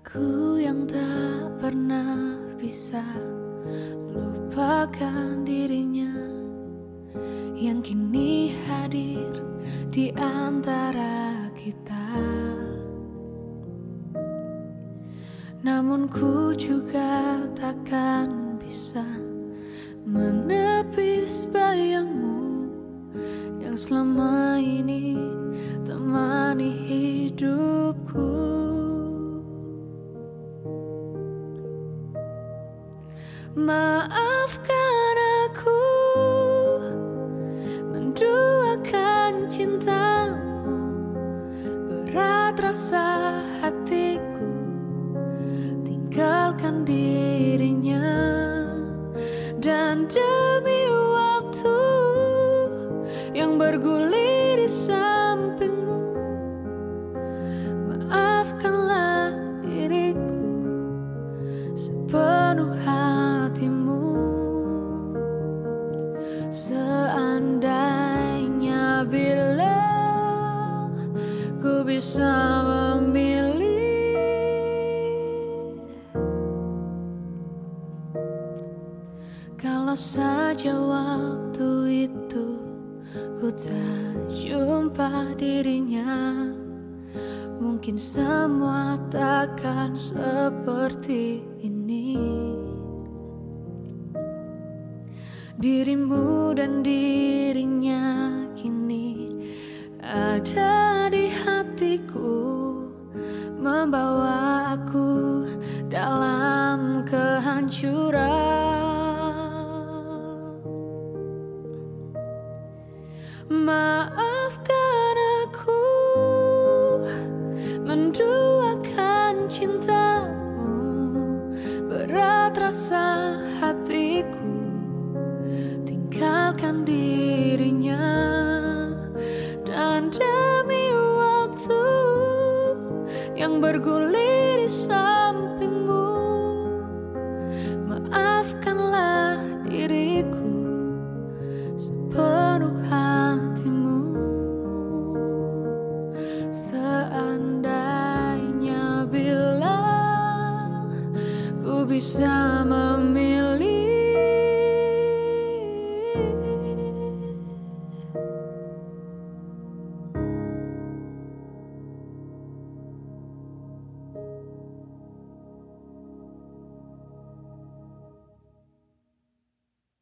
Aku yang tak pernah bisa lupakan dirinya Yang kini hadir di antara kita. Namun ku juga takkan bisa menepis bayangmu Yang selama ini temani hidupku Maafkan aku. Menduakan cintamu. Berat rasa hatiku. Tinggalkan dirinya. Dan demi waktu yang bergulir di sampingmu Seandainya bila ku bisa memilih Kalau saja waktu itu ku tak jumpa dirinya Mungkin semua takkan seperti ini Dirimu dan dirinya kini ada di hatiku Membawa aku dalam kehancuran. Maafkan aku menduakan cintamu Berat rasa hatiku tinggalkan dirinya. Dan demi waktu yang bergulir di sampingmu Maafkanlah diriku sepenuh hatimu. Seandainya bila ku bisa memilih